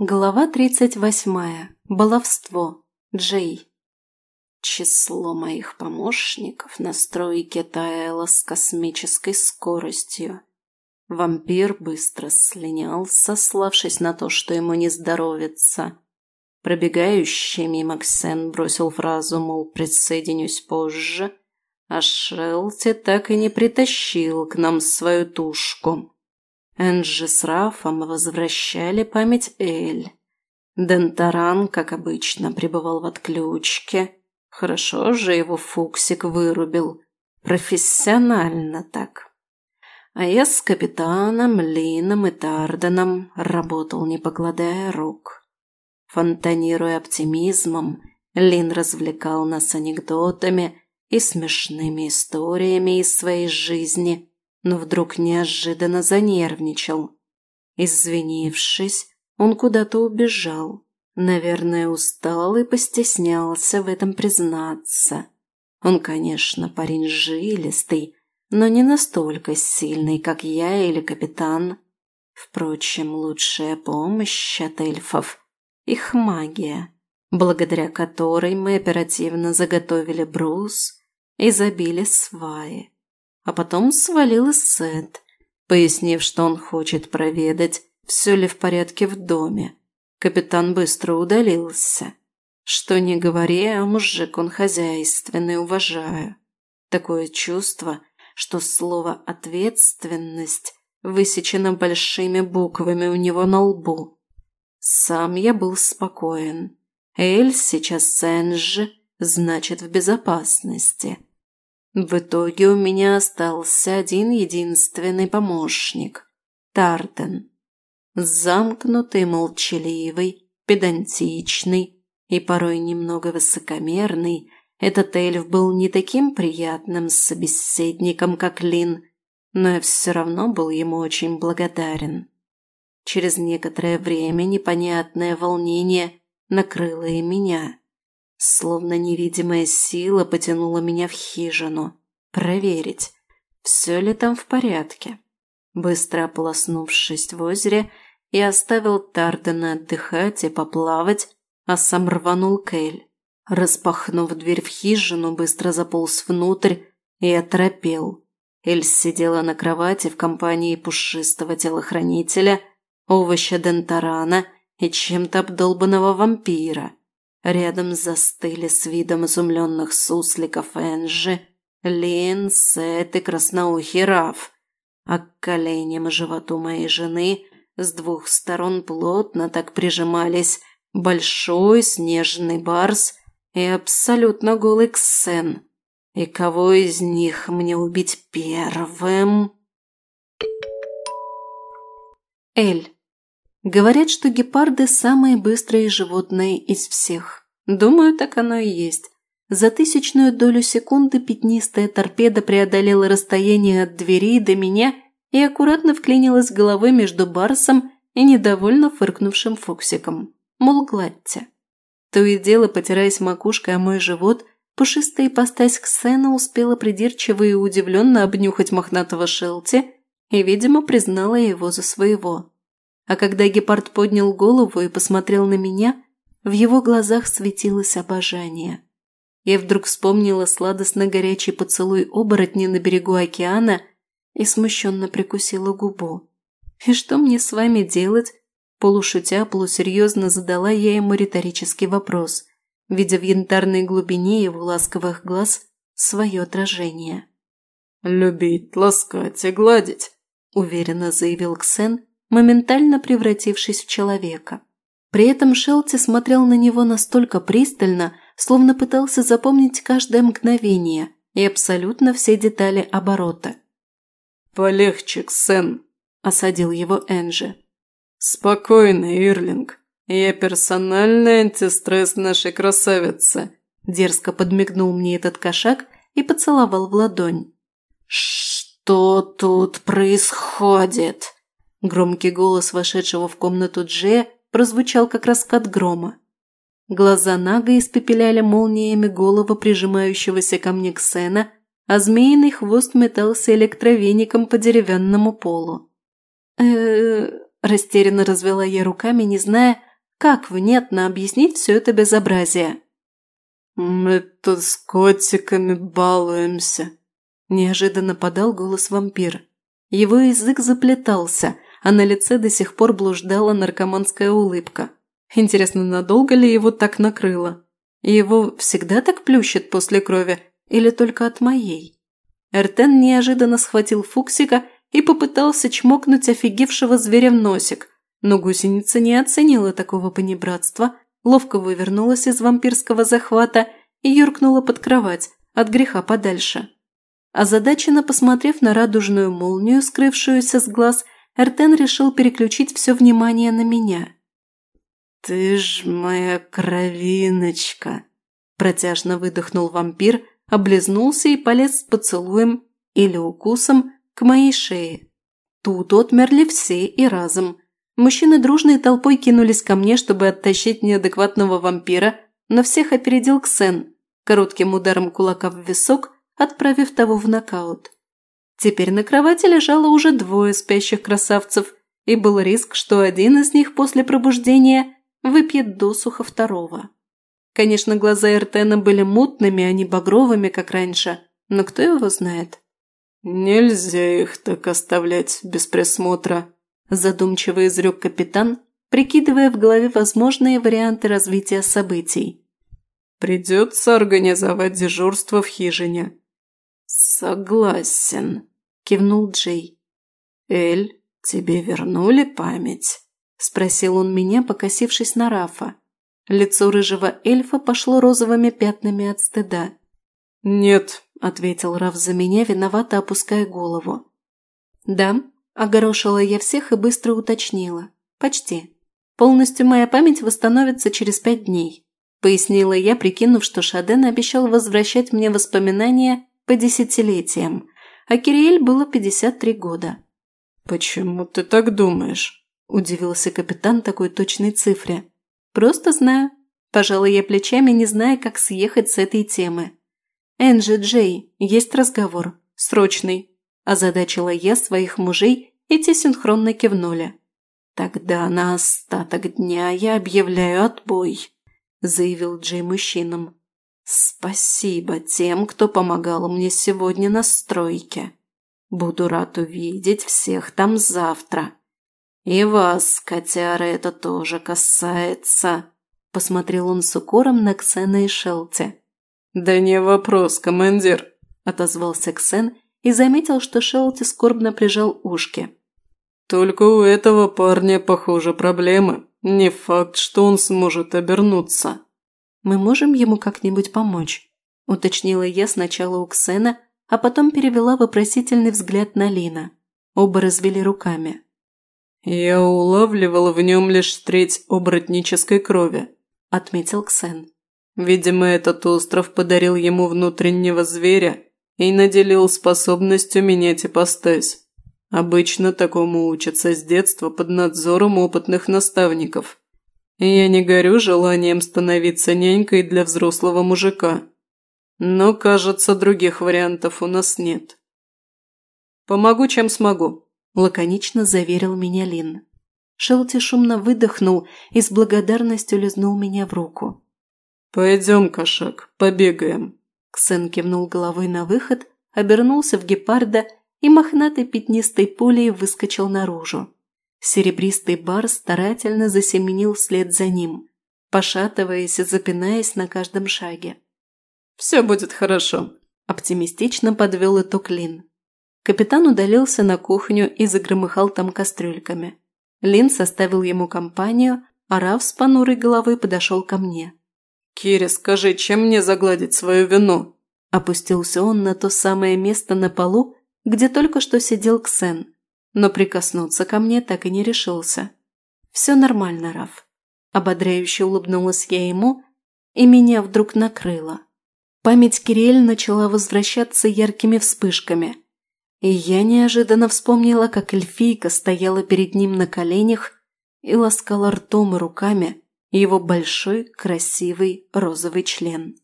Глава 38. Баловство. Джей. Число моих помощников на стройке таяло с космической скоростью. Вампир быстро слинял, сославшись на то, что ему не здоровится. Пробегающий мимо Ксен бросил фразу, мол, присоединюсь позже, а Шелти так и не притащил к нам свою тушку. Энджис Рафом возвращали память Эль. Дентаран, как обычно, пребывал в отключке. Хорошо же его Фуксик вырубил. Профессионально так. А я с капитаном Лином и Тарденом работал, не покладая рук. Фонтанируя оптимизмом, Лин развлекал нас анекдотами и смешными историями из своей жизни – но вдруг неожиданно занервничал. Извинившись, он куда-то убежал. Наверное, устал и постеснялся в этом признаться. Он, конечно, парень жилистый, но не настолько сильный, как я или капитан. Впрочем, лучшая помощь от эльфов – их магия, благодаря которой мы оперативно заготовили брус и забили сваи а потом свалил из Сет, пояснив, что он хочет проведать, все ли в порядке в доме. Капитан быстро удалился. Что не говори, а мужик он хозяйственный, уважаю. Такое чувство, что слово «ответственность» высечено большими буквами у него на лбу. Сам я был спокоен. Эль сейчас Сэнджи, значит, в безопасности. В итоге у меня остался один единственный помощник – Тартен. Замкнутый, молчаливый, педантичный и порой немного высокомерный, этот эльф был не таким приятным собеседником, как Лин, но я все равно был ему очень благодарен. Через некоторое время непонятное волнение накрыло и меня – словно невидимая сила потянула меня в хижину. Проверить, все ли там в порядке. Быстро ополоснувшись в озере, я оставил Тардена отдыхать и поплавать, а сам рванул Кейль. Распахнув дверь в хижину, быстро заполз внутрь и оторопел. Эль сидела на кровати в компании пушистого телохранителя, овоща Дентарана и чем-то обдолбанного вампира – Рядом застыли с видом изумленных сусликов Энжи, Лин, Сет и красноухий Раф. А к коленям и животу моей жены с двух сторон плотно так прижимались большой снежный барс и абсолютно голый Ксен. И кого из них мне убить первым? Эль. Говорят, что гепарды – самые быстрые животные из всех. Думаю, так оно и есть. За тысячную долю секунды пятнистая торпеда преодолела расстояние от двери до меня и аккуратно вклинилась головой между барсом и недовольно фыркнувшим Фоксиком. Мол, гладьте. То и дело, потираясь макушкой о мой живот, пушистая ипостась Ксена успела придирчиво и удивленно обнюхать мохнатого шелти и, видимо, признала его за своего. А когда гепард поднял голову и посмотрел на меня, в его глазах светилось обожание. Я вдруг вспомнила сладостно горячий поцелуй оборотня на берегу океана и смущенно прикусила губу. «И что мне с вами делать?» Полушутя, полусерьезно задала я ему риторический вопрос, видя в янтарной глубине его ласковых глаз свое отражение. «Любить, ласкать и гладить», – уверенно заявил Ксен, моментально превратившись в человека. При этом Шелти смотрел на него настолько пристально, словно пытался запомнить каждое мгновение и абсолютно все детали оборота. «Полегче, Ксен», – осадил его Энджи. «Спокойно, Ирлинг. Я персональный антистресс нашей красавицы», – дерзко подмигнул мне этот кошак и поцеловал в ладонь. «Что тут происходит?» Громкий голос вошедшего в комнату Джея прозвучал как раскат грома. Глаза Нага испепеляли молниями голову прижимающегося ко мне Ксена, а змеиный хвост метался электровеником по деревянному полу. э Растерянно развела я руками, не зная, как внятно объяснить все это безобразие. «Мы тут с котиками балуемся», – неожиданно подал голос вампир. Его язык заплетался, а на лице до сих пор блуждала наркоманская улыбка. Интересно, надолго ли его так накрыло? И его всегда так плющит после крови или только от моей? Эртен неожиданно схватил Фуксика и попытался чмокнуть офигевшего зверя в носик, но гусеница не оценила такого понебратства, ловко вывернулась из вампирского захвата и юркнула под кровать, от греха подальше. Озадаченно посмотрев на радужную молнию, скрывшуюся с глаз, Эртен решил переключить все внимание на меня. «Ты ж моя кровиночка!» Протяжно выдохнул вампир, облизнулся и полез с поцелуем или укусом к моей шее. Тут отмерли все и разом. Мужчины дружной толпой кинулись ко мне, чтобы оттащить неадекватного вампира, но всех опередил Ксен, коротким ударом кулака в висок, отправив того в нокаут. Теперь на кровати лежало уже двое спящих красавцев, и был риск, что один из них после пробуждения выпьет досуха второго. Конечно, глаза Эртена были мутными, а не багровыми, как раньше, но кто его знает? «Нельзя их так оставлять без присмотра», – задумчиво изрек капитан, прикидывая в голове возможные варианты развития событий. «Придется организовать дежурство в хижине, согласен», – кивнул Джей. «Эль, тебе вернули память?» – спросил он меня, покосившись на Рафа. Лицо рыжего эльфа пошло розовыми пятнами от стыда. «Нет», – ответил Раф за меня, виновато опуская голову. «Да», – огорошила я всех и быстро уточнила. «Почти. Полностью моя память восстановится через пять дней», – пояснила я, прикинув, что Шаден обещал возвращать мне воспоминания по десятилетиям, А Кириэль было 53 года. «Почему ты так думаешь?» – удивился капитан такой точной цифре. «Просто знаю». Пожалуй, я плечами, не зная, как съехать с этой темы. «Энджи Джей, есть разговор. Срочный». Озадачила я своих мужей, и те синхронно кивнули. «Тогда на остаток дня я объявляю отбой», – заявил Джей мужчинам. Спасибо тем, кто помогал мне сегодня на стройке. Буду рад увидеть всех там завтра. И вас, котяра, это тоже касается. Посмотрел он с укором на Ксена и Шелти. Да не вопрос, командир, отозвался Ксен и заметил, что Шелти скорбно прижал ушки. Только у этого парня, похоже, проблемы. Не факт, что он сможет обернуться. Мы можем ему как-нибудь помочь?» – уточнила я сначала у Ксена, а потом перевела вопросительный взгляд на Лина. Оба развели руками. «Я улавливал в нем лишь треть оборотнической крови», – отметил Ксен. «Видимо, этот остров подарил ему внутреннего зверя и наделил способностью менять ипостась. Обычно такому учатся с детства под надзором опытных наставников. Я не горю желанием становиться нянькой для взрослого мужика. Но, кажется, других вариантов у нас нет. «Помогу, чем смогу», – лаконично заверил меня Лин. Шелти шумно выдохнул и с благодарностью лизнул меня в руку. «Пойдем, кошак, побегаем». Ксен кивнул головой на выход, обернулся в гепарда и мохнатой пятнистой пулей выскочил наружу серебристый бар старательно засеменил вслед за ним, пошатываясь и запинаясь на каждом шаге. «Все будет хорошо», – оптимистично подвел итог Лин. Капитан удалился на кухню и загромыхал там кастрюльками. Лин составил ему компанию, а Раф с понурой головы подошел ко мне. «Кири, скажи, чем мне загладить свою вину?» Опустился он на то самое место на полу, где только что сидел Ксен – но прикоснуться ко мне так и не решился. «Все нормально, Раф». Ободряюще улыбнулась я ему, и меня вдруг накрыло. Память Кириэль начала возвращаться яркими вспышками. И я неожиданно вспомнила, как эльфийка стояла перед ним на коленях и ласкала ртом и руками его большой, красивый розовый член.